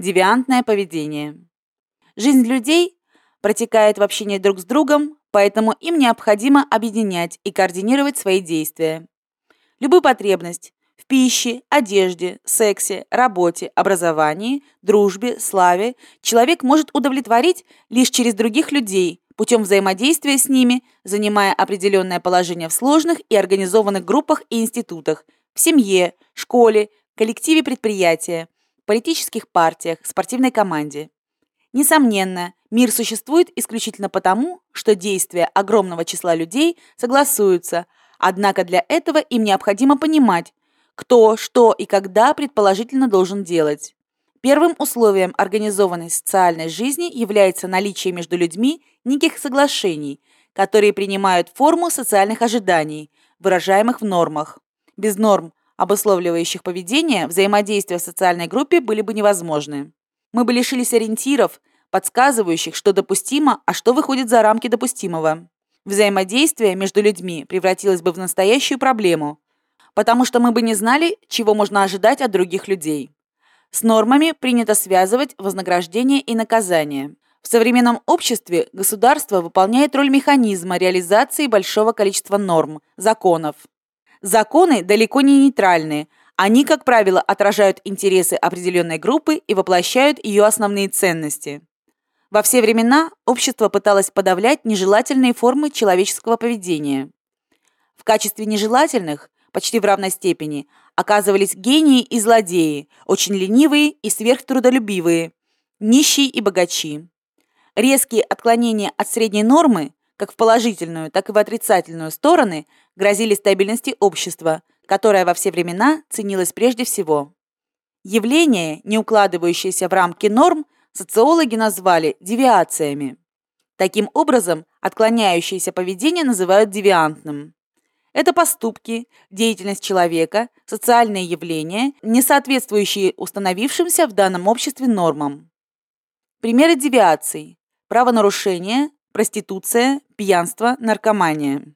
Девиантное поведение. Жизнь людей протекает в общении друг с другом, поэтому им необходимо объединять и координировать свои действия. Любую потребность в пище, одежде, сексе, работе, образовании, дружбе, славе человек может удовлетворить лишь через других людей, путем взаимодействия с ними, занимая определенное положение в сложных и организованных группах и институтах, в семье, школе, коллективе предприятия, политических партиях, спортивной команде. Несомненно, мир существует исключительно потому, что действия огромного числа людей согласуются, однако для этого им необходимо понимать, кто, что и когда предположительно должен делать. Первым условием организованной социальной жизни является наличие между людьми неких соглашений, которые принимают форму социальных ожиданий, выражаемых в нормах. Без норм, обусловливающих поведение, взаимодействие в социальной группе были бы невозможны. Мы бы лишились ориентиров, подсказывающих, что допустимо, а что выходит за рамки допустимого. Взаимодействие между людьми превратилось бы в настоящую проблему, потому что мы бы не знали, чего можно ожидать от других людей. С нормами принято связывать вознаграждение и наказание. В современном обществе государство выполняет роль механизма реализации большого количества норм, законов. Законы далеко не нейтральны, они, как правило, отражают интересы определенной группы и воплощают ее основные ценности. Во все времена общество пыталось подавлять нежелательные формы человеческого поведения. В качестве нежелательных почти в равной степени, оказывались гении и злодеи, очень ленивые и сверхтрудолюбивые, нищие и богачи. Резкие отклонения от средней нормы, как в положительную, так и в отрицательную стороны, грозили стабильности общества, которое во все времена ценилось прежде всего. Явления, не укладывающиеся в рамки норм, социологи назвали девиациями. Таким образом, отклоняющееся поведение называют девиантным. Это поступки, деятельность человека, социальные явления, не соответствующие установившимся в данном обществе нормам. Примеры девиаций. Правонарушение, проституция, пьянство, наркомания.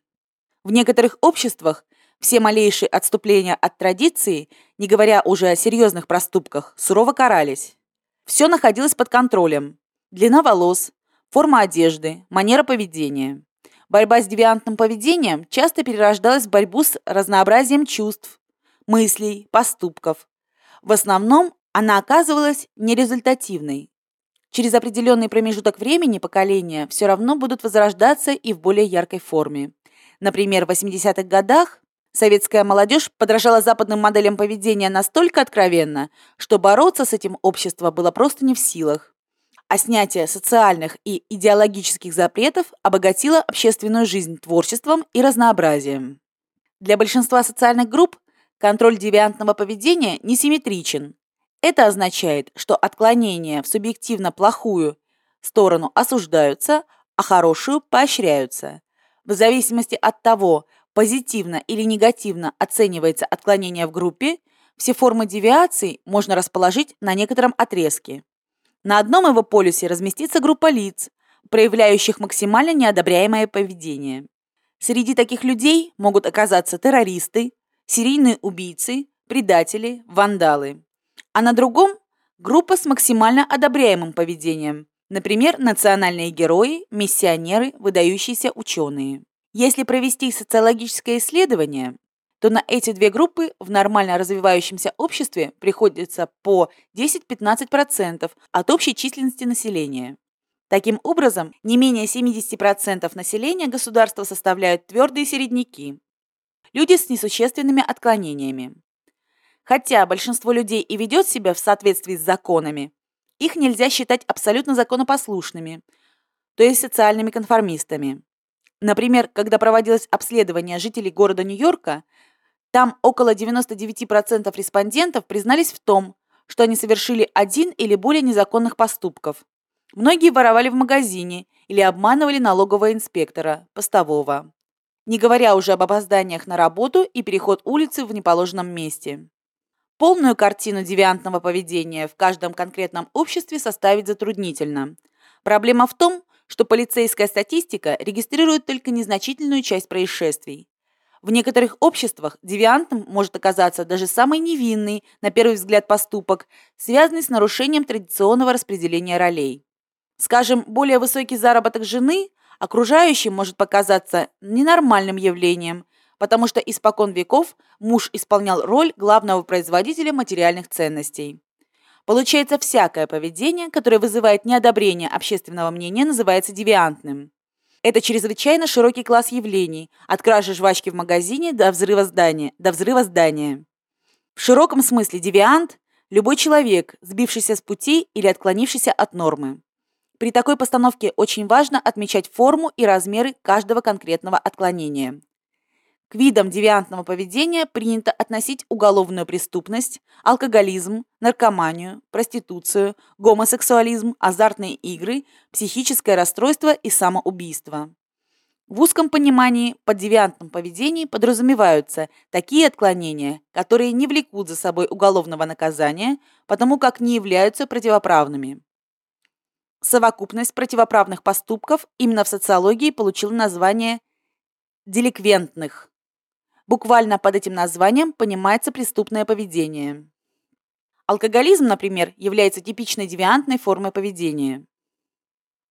В некоторых обществах все малейшие отступления от традиции, не говоря уже о серьезных проступках, сурово карались. Все находилось под контролем. Длина волос, форма одежды, манера поведения. Борьба с девиантным поведением часто перерождалась в борьбу с разнообразием чувств, мыслей, поступков. В основном она оказывалась нерезультативной. Через определенный промежуток времени поколения все равно будут возрождаться и в более яркой форме. Например, в 80-х годах советская молодежь подражала западным моделям поведения настолько откровенно, что бороться с этим общество было просто не в силах а снятие социальных и идеологических запретов обогатило общественную жизнь творчеством и разнообразием. Для большинства социальных групп контроль девиантного поведения несимметричен. Это означает, что отклонения в субъективно плохую сторону осуждаются, а хорошую поощряются. В зависимости от того, позитивно или негативно оценивается отклонение в группе, все формы девиаций можно расположить на некотором отрезке. На одном его полюсе разместится группа лиц, проявляющих максимально неодобряемое поведение. Среди таких людей могут оказаться террористы, серийные убийцы, предатели, вандалы. А на другом – группа с максимально одобряемым поведением, например, национальные герои, миссионеры, выдающиеся ученые. Если провести социологическое исследование, то на эти две группы в нормально развивающемся обществе приходится по 10-15% от общей численности населения. Таким образом, не менее 70% населения государства составляют твердые середняки, люди с несущественными отклонениями. Хотя большинство людей и ведет себя в соответствии с законами, их нельзя считать абсолютно законопослушными, то есть социальными конформистами. Например, когда проводилось обследование жителей города Нью-Йорка, там около 99% респондентов признались в том, что они совершили один или более незаконных поступков. Многие воровали в магазине или обманывали налогового инспектора, постового. Не говоря уже об опозданиях на работу и переход улицы в неположенном месте. Полную картину девиантного поведения в каждом конкретном обществе составить затруднительно. Проблема в том, что полицейская статистика регистрирует только незначительную часть происшествий. В некоторых обществах девиантом может оказаться даже самый невинный, на первый взгляд, поступок, связанный с нарушением традиционного распределения ролей. Скажем, более высокий заработок жены окружающим может показаться ненормальным явлением, потому что испокон веков муж исполнял роль главного производителя материальных ценностей. Получается, всякое поведение, которое вызывает неодобрение общественного мнения, называется девиантным. Это чрезвычайно широкий класс явлений, от кражи жвачки в магазине до взрыва здания. До взрыва здания. В широком смысле девиант – любой человек, сбившийся с пути или отклонившийся от нормы. При такой постановке очень важно отмечать форму и размеры каждого конкретного отклонения. К видам девиантного поведения принято относить уголовную преступность, алкоголизм, наркоманию, проституцию, гомосексуализм, азартные игры, психическое расстройство и самоубийство. В узком понимании под девиантным поведением подразумеваются такие отклонения, которые не влекут за собой уголовного наказания, потому как не являются противоправными. Совокупность противоправных поступков именно в социологии получила название деликвентных. Буквально под этим названием понимается преступное поведение. Алкоголизм, например, является типичной девиантной формой поведения.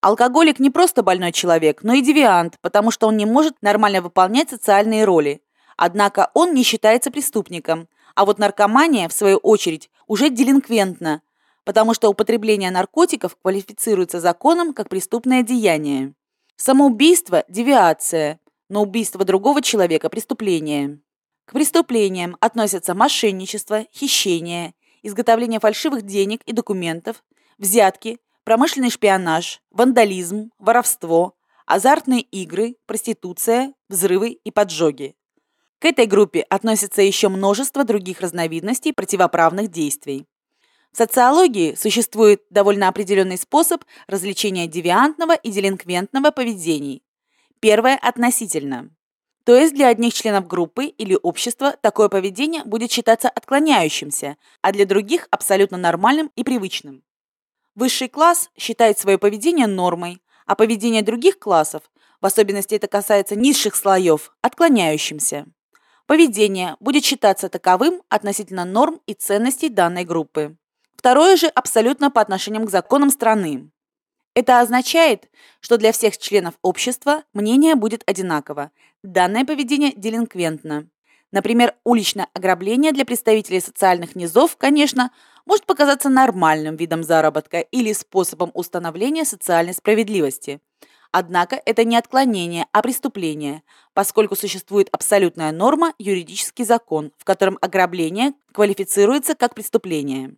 Алкоголик не просто больной человек, но и девиант, потому что он не может нормально выполнять социальные роли. Однако он не считается преступником, а вот наркомания, в свою очередь, уже делинквентна, потому что употребление наркотиков квалифицируется законом как преступное деяние. Самоубийство – девиация, но убийство другого человека – преступление. К преступлениям относятся мошенничество, хищение, изготовление фальшивых денег и документов, взятки, промышленный шпионаж, вандализм, воровство, азартные игры, проституция, взрывы и поджоги. К этой группе относится еще множество других разновидностей противоправных действий. В социологии существует довольно определенный способ различения девиантного и делинквентного поведений. Первое – относительно. То есть для одних членов группы или общества такое поведение будет считаться отклоняющимся, а для других – абсолютно нормальным и привычным. Высший класс считает свое поведение нормой, а поведение других классов, в особенности это касается низших слоев, отклоняющимся. Поведение будет считаться таковым относительно норм и ценностей данной группы. Второе же абсолютно по отношениям к законам страны. Это означает, что для всех членов общества мнение будет одинаково. Данное поведение делинквентно. Например, уличное ограбление для представителей социальных низов, конечно, может показаться нормальным видом заработка или способом установления социальной справедливости. Однако это не отклонение, а преступление, поскольку существует абсолютная норма, юридический закон, в котором ограбление квалифицируется как преступление.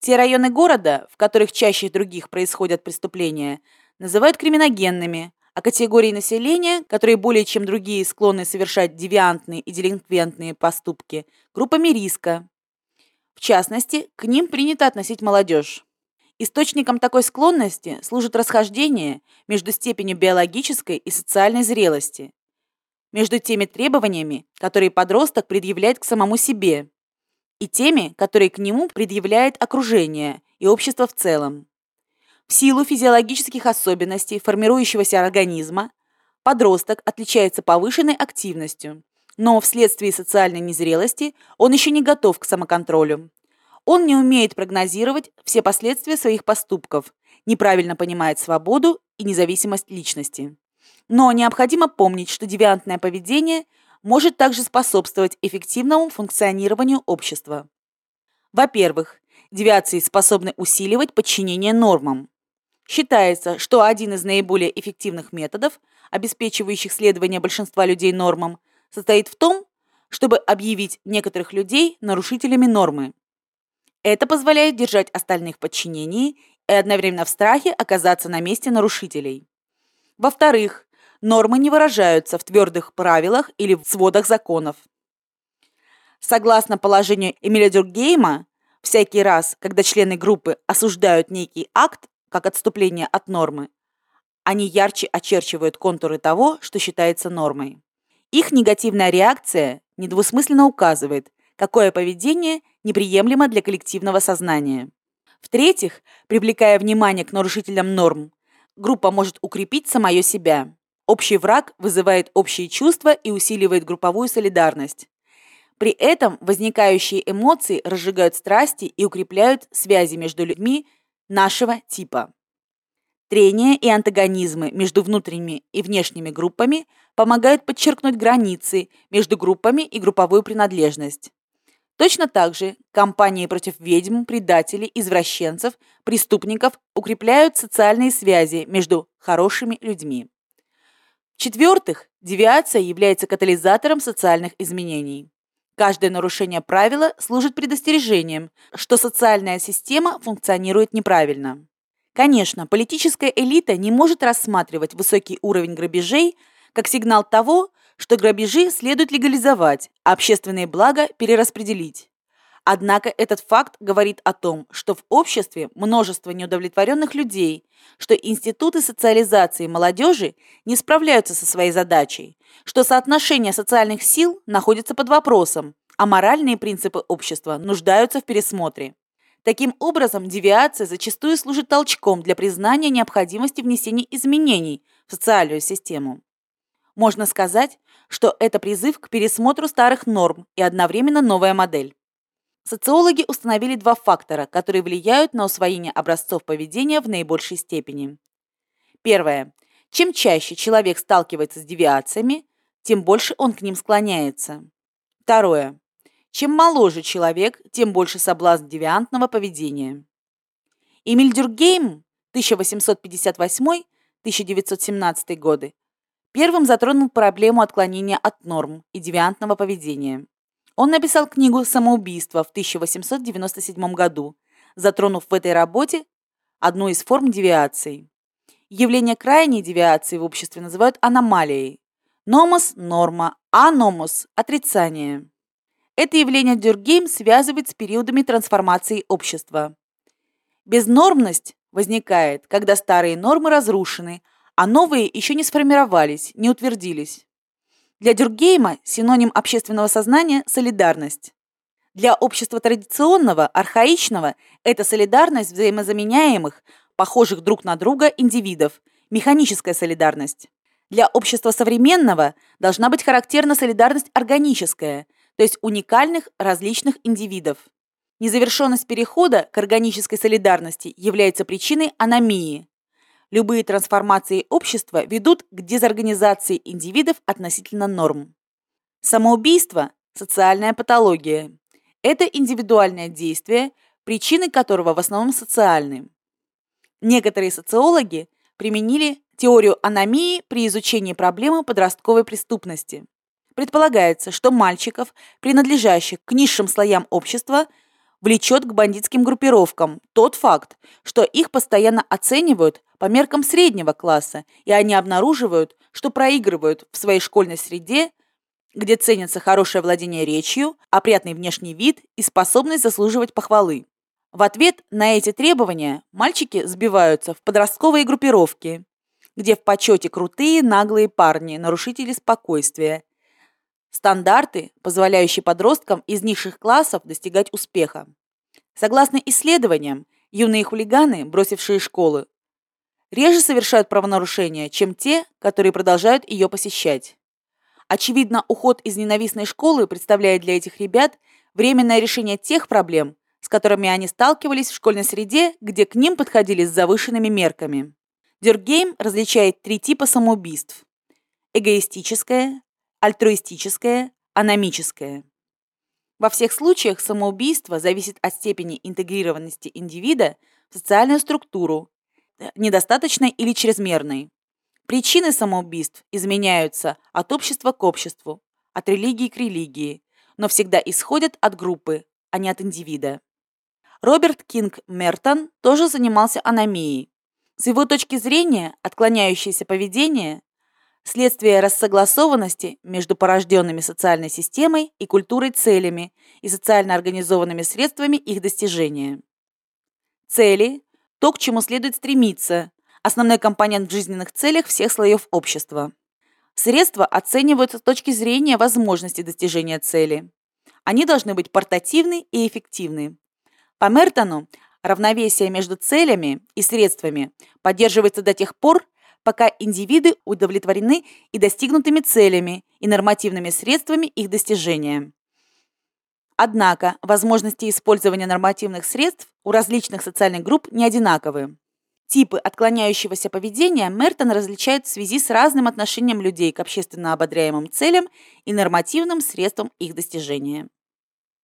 Те районы города, в которых чаще других происходят преступления, называют криминогенными, а категории населения, которые более чем другие склонны совершать девиантные и делинквентные поступки, группами риска. В частности, к ним принято относить молодежь. Источником такой склонности служит расхождение между степенью биологической и социальной зрелости, между теми требованиями, которые подросток предъявляет к самому себе, и теми, которые к нему предъявляет окружение и общество в целом. В силу физиологических особенностей формирующегося организма подросток отличается повышенной активностью, но вследствие социальной незрелости он еще не готов к самоконтролю. Он не умеет прогнозировать все последствия своих поступков, неправильно понимает свободу и независимость личности. Но необходимо помнить, что девиантное поведение – может также способствовать эффективному функционированию общества. Во-первых, девиации способны усиливать подчинение нормам. Считается, что один из наиболее эффективных методов, обеспечивающих следование большинства людей нормам, состоит в том, чтобы объявить некоторых людей нарушителями нормы. Это позволяет держать остальных в подчинении и одновременно в страхе оказаться на месте нарушителей. Во-вторых, нормы не выражаются в твердых правилах или в сводах законов. Согласно положению Эмиля Дюркгейма, всякий раз, когда члены группы осуждают некий акт как отступление от нормы, они ярче очерчивают контуры того, что считается нормой. Их негативная реакция недвусмысленно указывает, какое поведение неприемлемо для коллективного сознания. В-третьих, привлекая внимание к нарушителям норм, группа может укрепить самое себя. Общий враг вызывает общие чувства и усиливает групповую солидарность. При этом возникающие эмоции разжигают страсти и укрепляют связи между людьми нашего типа. Трения и антагонизмы между внутренними и внешними группами помогают подчеркнуть границы между группами и групповую принадлежность. Точно так же кампании против ведьм, предателей, извращенцев, преступников укрепляют социальные связи между хорошими людьми. В-четвертых, девиация является катализатором социальных изменений. Каждое нарушение правила служит предостережением, что социальная система функционирует неправильно. Конечно, политическая элита не может рассматривать высокий уровень грабежей как сигнал того, что грабежи следует легализовать, а общественные блага перераспределить. Однако этот факт говорит о том, что в обществе множество неудовлетворенных людей, что институты социализации молодежи не справляются со своей задачей, что соотношение социальных сил находится под вопросом, а моральные принципы общества нуждаются в пересмотре. Таким образом, девиация зачастую служит толчком для признания необходимости внесения изменений в социальную систему. Можно сказать, что это призыв к пересмотру старых норм и одновременно новая модель. Социологи установили два фактора, которые влияют на усвоение образцов поведения в наибольшей степени. Первое. Чем чаще человек сталкивается с девиациями, тем больше он к ним склоняется. Второе. Чем моложе человек, тем больше соблазн девиантного поведения. Эмиль Дюргейм 1858-1917 годы Первым затронул проблему отклонения от норм и девиантного поведения. Он написал книгу «Самоубийство» в 1897 году, затронув в этой работе одну из форм девиации. Явление крайней девиации в обществе называют аномалией. Номос – норма, а номос – отрицание. Это явление Дюргейм связывает с периодами трансформации общества. Безнормность возникает, когда старые нормы разрушены, а новые еще не сформировались, не утвердились. Для Дюргейма синоним общественного сознания – солидарность. Для общества традиционного, архаичного – это солидарность взаимозаменяемых, похожих друг на друга индивидов, механическая солидарность. Для общества современного должна быть характерна солидарность органическая, то есть уникальных различных индивидов. Незавершенность перехода к органической солидарности является причиной аномии, Любые трансформации общества ведут к дезорганизации индивидов относительно норм. Самоубийство – социальная патология. Это индивидуальное действие, причины которого в основном социальны. Некоторые социологи применили теорию аномии при изучении проблемы подростковой преступности. Предполагается, что мальчиков, принадлежащих к низшим слоям общества, влечет к бандитским группировкам тот факт, что их постоянно оценивают по меркам среднего класса, и они обнаруживают, что проигрывают в своей школьной среде, где ценится хорошее владение речью, опрятный внешний вид и способность заслуживать похвалы. В ответ на эти требования мальчики сбиваются в подростковые группировки, где в почете крутые наглые парни, нарушители спокойствия, Стандарты, позволяющие подросткам из низших классов достигать успеха. Согласно исследованиям, юные хулиганы, бросившие школы, реже совершают правонарушения, чем те, которые продолжают ее посещать. Очевидно, уход из ненавистной школы представляет для этих ребят временное решение тех проблем, с которыми они сталкивались в школьной среде, где к ним подходили с завышенными мерками. Дюргейм различает три типа самоубийств. Эгоистическое, альтруистическое, аномическое. Во всех случаях самоубийство зависит от степени интегрированности индивида в социальную структуру, недостаточной или чрезмерной. Причины самоубийств изменяются от общества к обществу, от религии к религии, но всегда исходят от группы, а не от индивида. Роберт Кинг Мертон тоже занимался аномией. С его точки зрения, отклоняющееся поведение следствие рассогласованности между порожденными социальной системой и культурой целями и социально организованными средствами их достижения. Цели – то, к чему следует стремиться, основной компонент в жизненных целях всех слоев общества. Средства оцениваются с точки зрения возможности достижения цели. Они должны быть портативны и эффективны. По Мертону равновесие между целями и средствами поддерживается до тех пор, пока индивиды удовлетворены и достигнутыми целями, и нормативными средствами их достижения. Однако возможности использования нормативных средств у различных социальных групп не одинаковы. Типы отклоняющегося поведения Мертон различает в связи с разным отношением людей к общественно ободряемым целям и нормативным средствам их достижения.